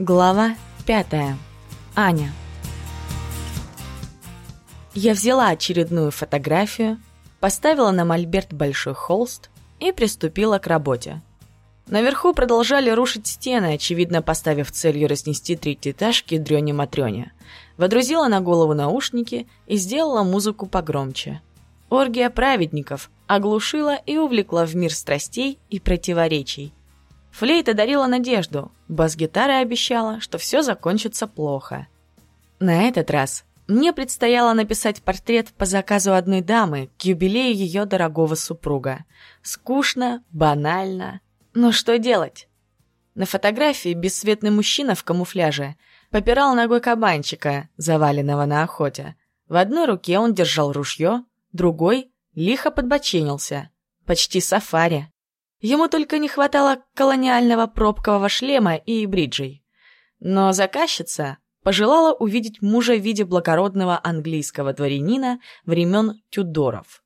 Глава пятая. Аня. Я взяла очередную фотографию, поставила на мольберт большой холст и приступила к работе. Наверху продолжали рушить стены, очевидно поставив целью разнести третьеэтажки дрёне-матрёне. Водрузила на голову наушники и сделала музыку погромче. Оргия праведников оглушила и увлекла в мир страстей и противоречий – Флейта дарила надежду, бас-гитара обещала, что все закончится плохо. На этот раз мне предстояло написать портрет по заказу одной дамы к юбилею ее дорогого супруга. Скучно, банально. Но что делать? На фотографии бесцветный мужчина в камуфляже попирал ногой кабанчика, заваленного на охоте. В одной руке он держал ружье, другой лихо подбоченился. Почти сафари. Ему только не хватало колониального пробкового шлема и бриджей. Но заказчица пожелала увидеть мужа в виде благородного английского дворянина времен Тюдоров.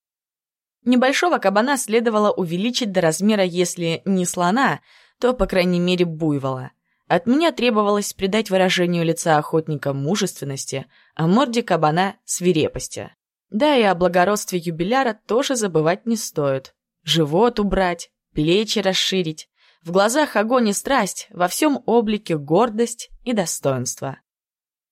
Небольшого кабана следовало увеличить до размера, если не слона, то, по крайней мере, буйвола. От меня требовалось придать выражению лица охотника мужественности, а морде кабана — свирепости. Да и о благородстве юбиляра тоже забывать не стоит. Живот убрать, плечи расширить. В глазах огонь и страсть, во всем облике гордость и достоинство.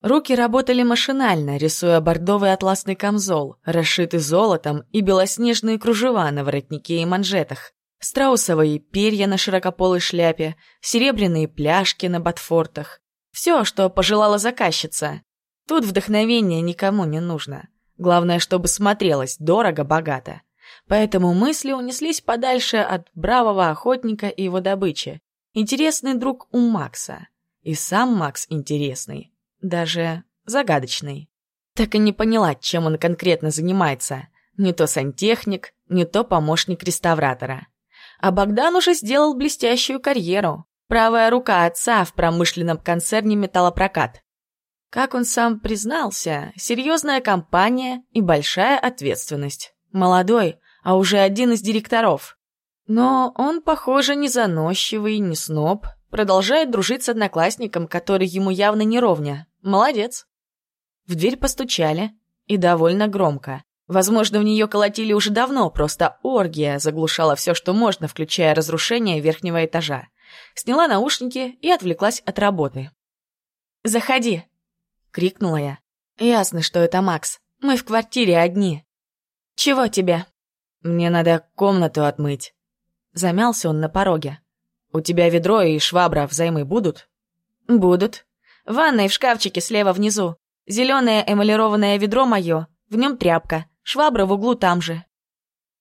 Руки работали машинально, рисуя бордовый атласный камзол, расшитый золотом и белоснежные кружева на воротнике и манжетах, страусовые перья на широкополой шляпе, серебряные пляшки на ботфортах. Все, что пожелала заказчица. Тут вдохновение никому не нужно. Главное, чтобы смотрелось дорого-богато. Поэтому мысли унеслись подальше от бравого охотника и его добычи. Интересный друг у Макса. И сам Макс интересный. Даже загадочный. Так и не поняла, чем он конкретно занимается. Не то сантехник, не то помощник реставратора. А Богдан уже сделал блестящую карьеру. Правая рука отца в промышленном концерне «Металлопрокат». Как он сам признался, серьезная компания и большая ответственность. Молодой, а уже один из директоров. Но он, похоже, не заносчивый, не сноб, продолжает дружить с одноклассником, который ему явно не ровня. Молодец. В дверь постучали, и довольно громко. Возможно, в нее колотили уже давно, просто оргия заглушала все, что можно, включая разрушение верхнего этажа. Сняла наушники и отвлеклась от работы. «Заходи!» — крикнула я. «Ясно, что это Макс. Мы в квартире одни». «Чего тебе?» «Мне надо комнату отмыть». Замялся он на пороге. «У тебя ведро и швабра взаймы будут?» «Будут. В ванной в шкафчике слева внизу. Зеленое эмалированное ведро мое, в нем тряпка, швабра в углу там же».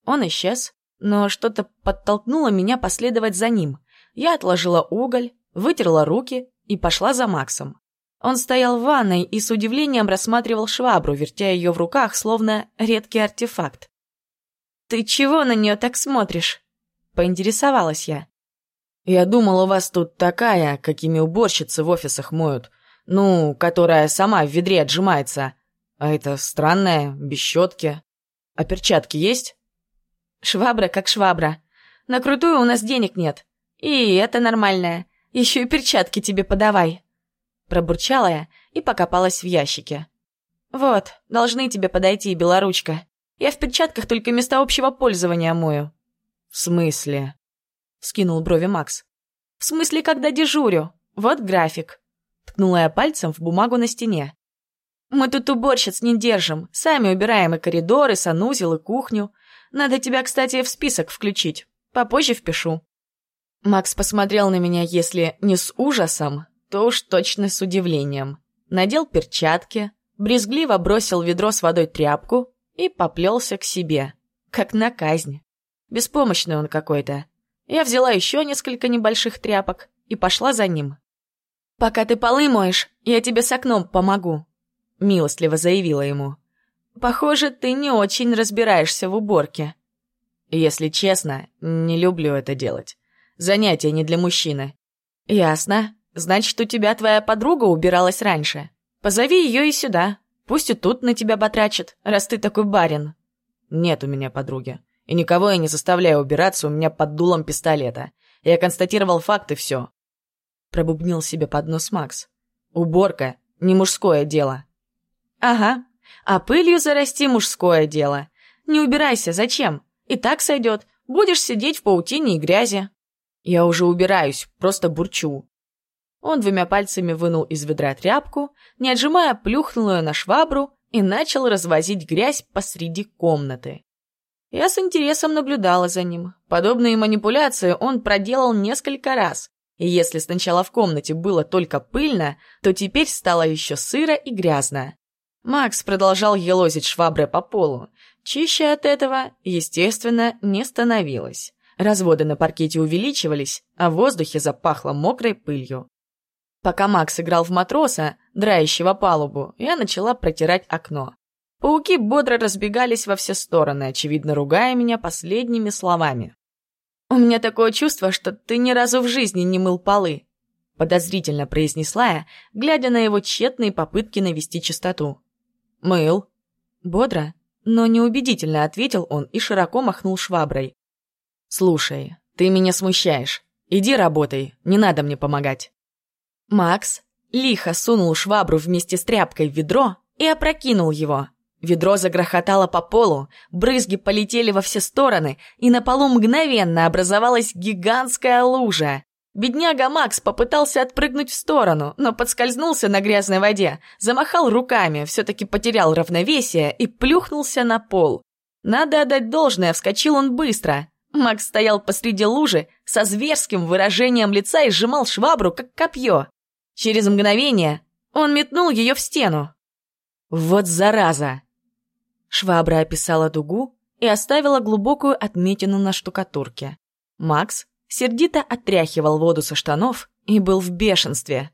Он исчез, но что-то подтолкнуло меня последовать за ним. Я отложила уголь, вытерла руки и пошла за Максом. Он стоял в ванной и с удивлением рассматривал швабру, вертя ее в руках, словно редкий артефакт. «Ты чего на нее так смотришь?» — поинтересовалась я. «Я думал, у вас тут такая, какими уборщицы в офисах моют. Ну, которая сама в ведре отжимается. А это странная, без щетки. А перчатки есть?» «Швабра как швабра. На крутую у нас денег нет. И это нормальное. Еще и перчатки тебе подавай». Пробурчала я и покопалась в ящике. «Вот, должны тебе подойти, белоручка». Я в перчатках только места общего пользования мою». «В смысле?» — скинул брови Макс. «В смысле, когда дежурю. Вот график». Ткнула я пальцем в бумагу на стене. «Мы тут уборщиц не держим. Сами убираем и коридоры, и санузел, и кухню. Надо тебя, кстати, в список включить. Попозже впишу». Макс посмотрел на меня, если не с ужасом, то уж точно с удивлением. Надел перчатки, брезгливо бросил ведро с водой тряпку, и поплелся к себе, как на казнь. Беспомощный он какой-то. Я взяла еще несколько небольших тряпок и пошла за ним. «Пока ты полы моешь, я тебе с окном помогу», — милостливо заявила ему. «Похоже, ты не очень разбираешься в уборке». «Если честно, не люблю это делать. Занятие не для мужчины». «Ясно. Значит, у тебя твоя подруга убиралась раньше. Позови ее и сюда. Пусть и тут на тебя потрачат, раз ты такой барин. Нет у меня подруги. И никого я не заставляю убираться у меня под дулом пистолета. Я констатировал факты, все. пробубнил себе под нос Макс. «Уборка — не мужское дело». «Ага, а пылью зарасти мужское дело. Не убирайся, зачем? И так сойдет. Будешь сидеть в паутине и грязи». «Я уже убираюсь, просто бурчу». Он двумя пальцами вынул из ведра тряпку, не отжимая, плюхнул ее на швабру и начал развозить грязь посреди комнаты. Я с интересом наблюдала за ним. Подобные манипуляции он проделал несколько раз, и если сначала в комнате было только пыльно, то теперь стало еще сыро и грязно. Макс продолжал елозить шваброй по полу. Чище от этого, естественно, не становилось. Разводы на паркете увеличивались, а в воздухе запахло мокрой пылью. Пока Макс играл в матроса, драющего палубу, я начала протирать окно. Пауки бодро разбегались во все стороны, очевидно ругая меня последними словами. «У меня такое чувство, что ты ни разу в жизни не мыл полы», подозрительно произнесла я, глядя на его тщетные попытки навести чистоту. «Мыл». Бодро, но неубедительно ответил он и широко махнул шваброй. «Слушай, ты меня смущаешь. Иди работай, не надо мне помогать». Макс лихо сунул швабру вместе с тряпкой в ведро и опрокинул его. Ведро загрохотало по полу, брызги полетели во все стороны, и на полу мгновенно образовалась гигантская лужа. Бедняга Макс попытался отпрыгнуть в сторону, но подскользнулся на грязной воде, замахал руками, все-таки потерял равновесие и плюхнулся на пол. Надо отдать должное, вскочил он быстро. Макс стоял посреди лужи со зверским выражением лица и сжимал швабру, как копье. Через мгновение он метнул ее в стену. Вот зараза! Швабра описала дугу и оставила глубокую отметину на штукатурке. Макс сердито отряхивал воду со штанов и был в бешенстве.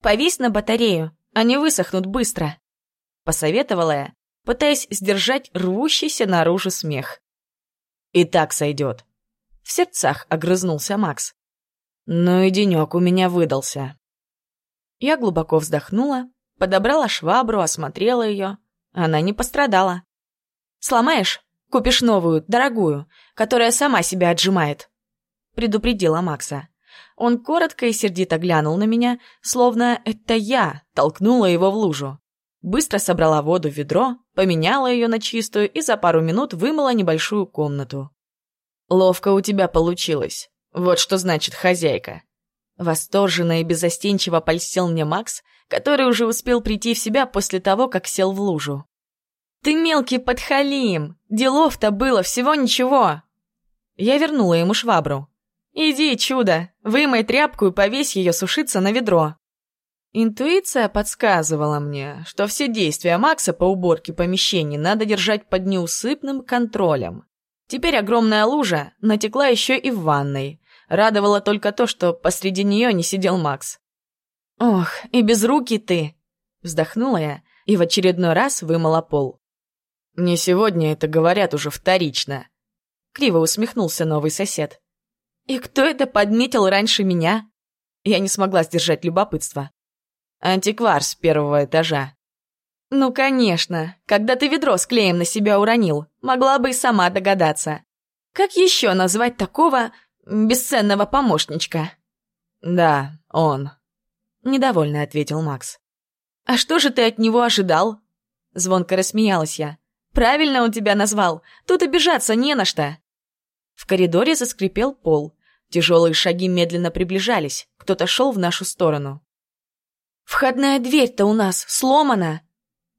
«Повесь на батарею, они высохнут быстро», — посоветовала я, пытаясь сдержать рвущийся наружу смех. «И так сойдет», — в сердцах огрызнулся Макс. «Ну и денек у меня выдался». Я глубоко вздохнула, подобрала швабру, осмотрела ее. Она не пострадала. «Сломаешь? Купишь новую, дорогую, которая сама себя отжимает», — предупредила Макса. Он коротко и сердито глянул на меня, словно это я толкнула его в лужу. Быстро собрала воду в ведро, поменяла ее на чистую и за пару минут вымыла небольшую комнату. «Ловко у тебя получилось. Вот что значит хозяйка», Восторженно и беззастенчиво польстил мне Макс, который уже успел прийти в себя после того, как сел в лужу. «Ты мелкий подхалим! Делов-то было всего ничего!» Я вернула ему швабру. «Иди, чудо, вымой тряпку и повесь ее сушиться на ведро». Интуиция подсказывала мне, что все действия Макса по уборке помещений надо держать под неусыпным контролем. Теперь огромная лужа натекла еще и в ванной, Радовало только то, что посреди нее не сидел Макс. «Ох, и без руки ты!» Вздохнула я и в очередной раз вымыла пол. «Мне сегодня это говорят уже вторично», — криво усмехнулся новый сосед. «И кто это подметил раньше меня?» Я не смогла сдержать любопытство. «Антиквар с первого этажа». «Ну, конечно. Когда ты ведро с клеем на себя уронил, могла бы и сама догадаться. Как еще назвать такого бесценного помощничка». «Да, он», — недовольно ответил Макс. «А что же ты от него ожидал?» Звонко рассмеялась я. «Правильно он тебя назвал. Тут обижаться не на что». В коридоре заскрипел пол. Тяжелые шаги медленно приближались. Кто-то шел в нашу сторону. «Входная дверь-то у нас сломана!»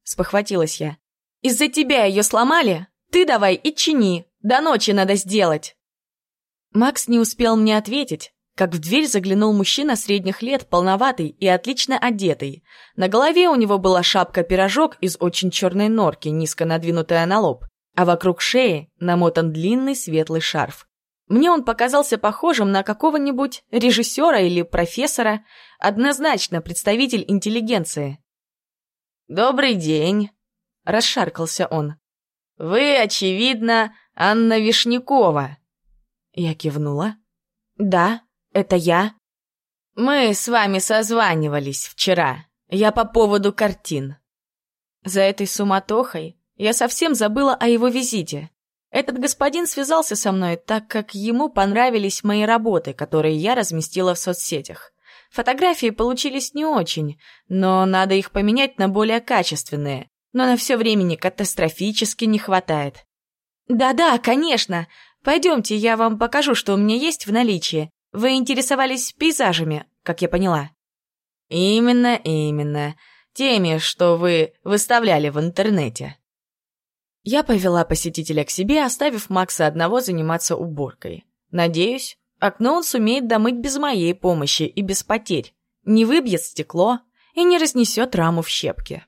Спохватилась я. «Из-за тебя ее сломали? Ты давай и чини. До ночи надо сделать!» Макс не успел мне ответить, как в дверь заглянул мужчина средних лет, полноватый и отлично одетый. На голове у него была шапка-пирожок из очень черной норки, низко надвинутая на лоб, а вокруг шеи намотан длинный светлый шарф. Мне он показался похожим на какого-нибудь режиссера или профессора, однозначно представитель интеллигенции. «Добрый день», — расшаркался он. «Вы, очевидно, Анна Вишнякова». Я кивнула. «Да, это я». «Мы с вами созванивались вчера. Я по поводу картин». За этой суматохой я совсем забыла о его визите. Этот господин связался со мной, так как ему понравились мои работы, которые я разместила в соцсетях. Фотографии получились не очень, но надо их поменять на более качественные. Но на все времени катастрофически не хватает. «Да-да, конечно. Пойдемте, я вам покажу, что у меня есть в наличии. Вы интересовались пейзажами, как я поняла». «Именно, именно. Теми, что вы выставляли в интернете». Я повела посетителя к себе, оставив Макса одного заниматься уборкой. Надеюсь, окно он сумеет домыть без моей помощи и без потерь, не выбьет стекло и не разнесет раму в щепки.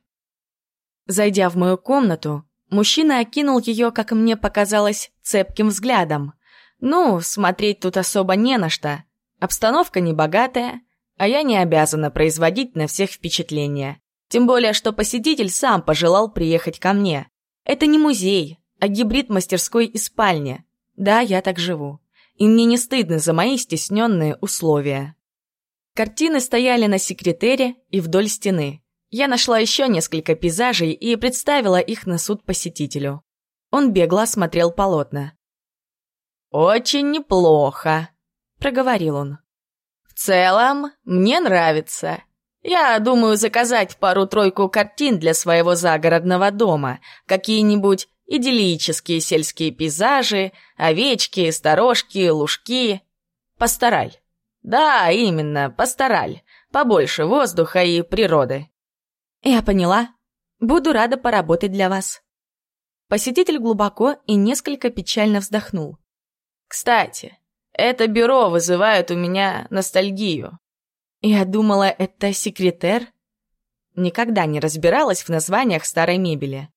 Зайдя в мою комнату, мужчина окинул ее, как мне показалось, цепким взглядом. Ну, смотреть тут особо не на что. Обстановка небогатая, а я не обязана производить на всех впечатления. Тем более, что посетитель сам пожелал приехать ко мне. Это не музей, а гибрид мастерской и спальни. Да, я так живу. И мне не стыдно за мои стесненные условия. Картины стояли на секретере и вдоль стены. Я нашла еще несколько пейзажей и представила их на суд посетителю. Он бегло осмотрел полотна. «Очень неплохо», — проговорил он. «В целом, мне нравится. Я думаю заказать пару-тройку картин для своего загородного дома, какие-нибудь идиллические сельские пейзажи, овечки, сторожки, лужки. Пастораль. Да, именно, пастораль. Побольше воздуха и природы. Я поняла. Буду рада поработать для вас. Посетитель глубоко и несколько печально вздохнул. Кстати, это бюро вызывает у меня ностальгию. Я думала, это секретер. Никогда не разбиралась в названиях старой мебели.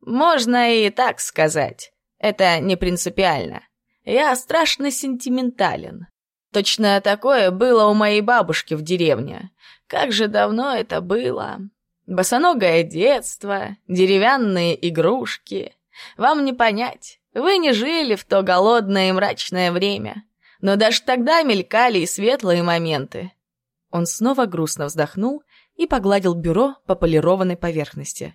Можно и так сказать. Это не принципиально. Я страшно сентиментален. Точно такое было у моей бабушки в деревне. Как же давно это было. Босоногое детство, деревянные игрушки. Вам не понять. Вы не жили в то голодное и мрачное время. Но даже тогда мелькали и светлые моменты. Он снова грустно вздохнул и погладил бюро по полированной поверхности.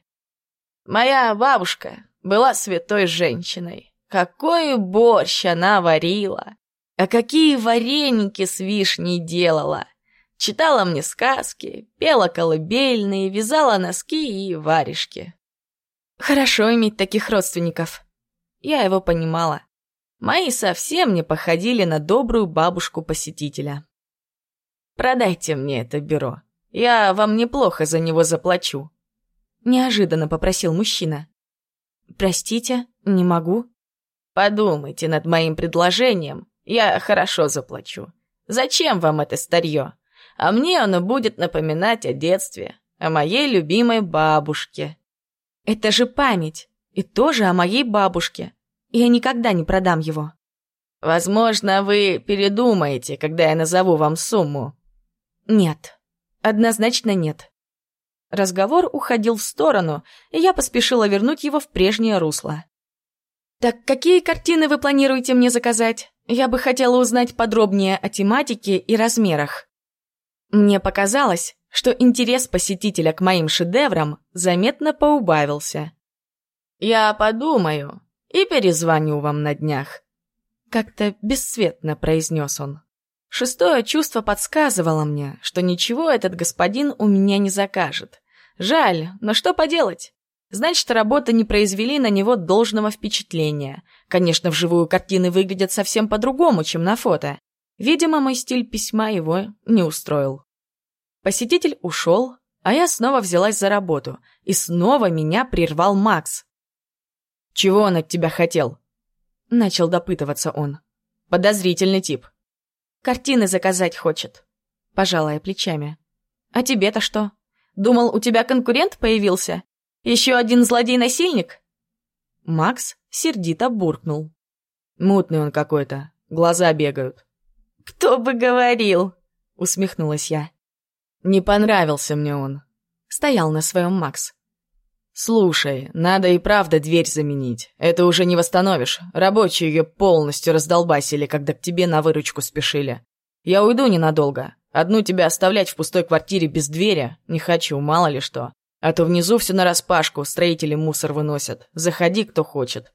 «Моя бабушка была святой женщиной. Какой борщ она варила! А какие вареники с вишней делала! Читала мне сказки, пела колыбельные, вязала носки и варежки. Хорошо иметь таких родственников. Я его понимала. Мои совсем не походили на добрую бабушку-посетителя. Продайте мне это бюро. Я вам неплохо за него заплачу. Неожиданно попросил мужчина. Простите, не могу. Подумайте над моим предложением. Я хорошо заплачу. Зачем вам это старье? А мне оно будет напоминать о детстве, о моей любимой бабушке. Это же память. И тоже о моей бабушке. Я никогда не продам его. Возможно, вы передумаете, когда я назову вам сумму. Нет. Однозначно нет. Разговор уходил в сторону, и я поспешила вернуть его в прежнее русло. «Так какие картины вы планируете мне заказать? Я бы хотела узнать подробнее о тематике и размерах». Мне показалось, что интерес посетителя к моим шедеврам заметно поубавился. «Я подумаю и перезвоню вам на днях», — как-то бесцветно произнес он. Шестое чувство подсказывало мне, что ничего этот господин у меня не закажет. Жаль, но что поделать? Значит, работы не произвели на него должного впечатления. Конечно, вживую картины выглядят совсем по-другому, чем на фото. Видимо, мой стиль письма его не устроил. Посетитель ушел, а я снова взялась за работу, и снова меня прервал Макс. «Чего он от тебя хотел?» Начал допытываться он. «Подозрительный тип. Картины заказать хочет. Пожалая плечами. А тебе-то что? Думал, у тебя конкурент появился? Еще один злодей-насильник? Макс сердито буркнул. Мутный он какой-то, глаза бегают. Кто бы говорил? Усмехнулась я. Не понравился мне он. Стоял на своем Макс. «Слушай, надо и правда дверь заменить. Это уже не восстановишь. Рабочие ее полностью раздолбасили, когда к тебе на выручку спешили. Я уйду ненадолго. Одну тебя оставлять в пустой квартире без двери не хочу, мало ли что. А то внизу все нараспашку, строители мусор выносят. Заходи, кто хочет».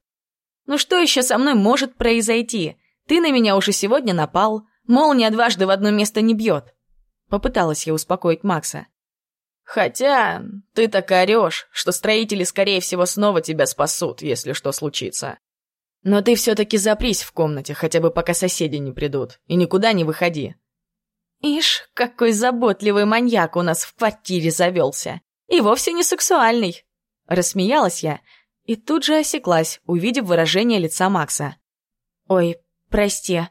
«Ну что еще со мной может произойти? Ты на меня уже сегодня напал. Молния дважды в одно место не бьет». Попыталась я успокоить Макса. «Хотя ты так орешь, что строители, скорее всего, снова тебя спасут, если что случится. Но ты все-таки запрись в комнате, хотя бы пока соседи не придут, и никуда не выходи». «Ишь, какой заботливый маньяк у нас в квартире завелся. И вовсе не сексуальный!» Рассмеялась я и тут же осеклась, увидев выражение лица Макса. «Ой, прости,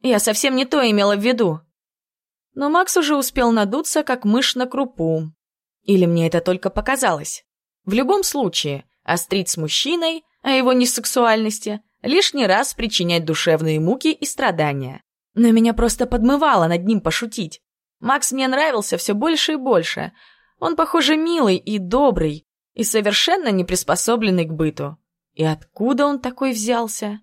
я совсем не то имела в виду». Но Макс уже успел надуться, как мышь на крупу. Или мне это только показалось? В любом случае, острить с мужчиной о его несексуальности, лишний раз причинять душевные муки и страдания. Но меня просто подмывало над ним пошутить. Макс мне нравился все больше и больше. Он, похоже, милый и добрый, и совершенно не приспособленный к быту. И откуда он такой взялся?